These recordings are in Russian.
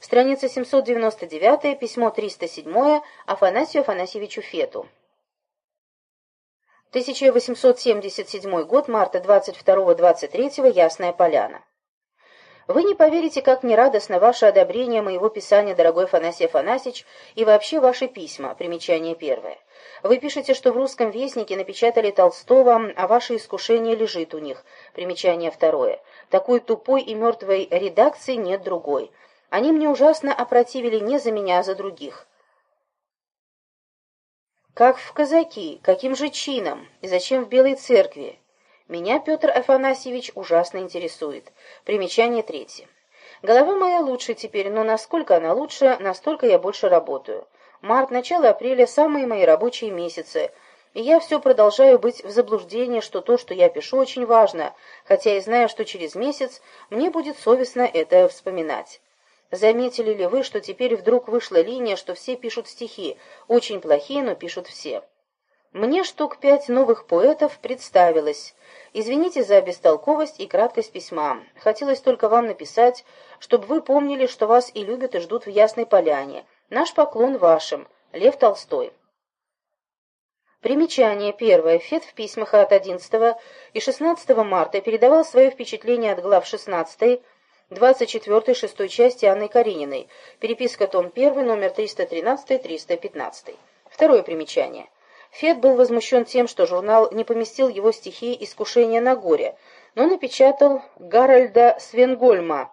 Страница 799, письмо 307 Афанасию Афанасьевичу Фету. 1877 год, марта 22-23, Ясная Поляна. Вы не поверите, как нерадостно ваше одобрение моего писания, дорогой Афанасий Афанасьевич, и вообще ваши письма. Примечание первое. Вы пишете, что в русском вестнике напечатали Толстого, а ваше искушение лежит у них. Примечание второе. Такой тупой и мертвой редакции нет другой. Они мне ужасно опротивили не за меня, а за других. Как в казаки, каким же чином и зачем в Белой церкви? Меня Петр Афанасьевич ужасно интересует. Примечание третье. Голова моя лучше теперь, но насколько она лучше, настолько я больше работаю. Март, начало апреля – самые мои рабочие месяцы, и я все продолжаю быть в заблуждении, что то, что я пишу, очень важно, хотя и знаю, что через месяц мне будет совестно это вспоминать. Заметили ли вы, что теперь вдруг вышла линия, что все пишут стихи, очень плохие, но пишут все? Мне штук пять новых поэтов представилось. Извините за бестолковость и краткость письма. Хотелось только вам написать, чтобы вы помнили, что вас и любят, и ждут в Ясной Поляне. Наш поклон вашим. Лев Толстой. Примечание первое. Фет в письмах от 11 и 16 марта передавал свое впечатление от глав 16 24 шестой части Анны Карениной. Переписка том 1, номер 313-315. Второе примечание. Фет был возмущен тем, что журнал не поместил его стихи «Искушение на горе», но напечатал Гарольда Свенгольма,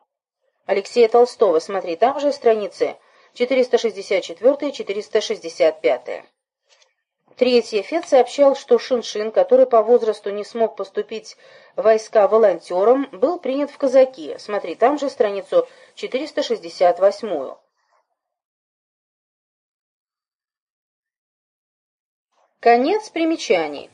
Алексея Толстого, смотри, там же страницы 464-465. Третье. Фет сообщал, что Шиншин, который по возрасту не смог поступить в войска волонтером, был принят в казаки. Смотри, там же страницу 468. Конец примечаний.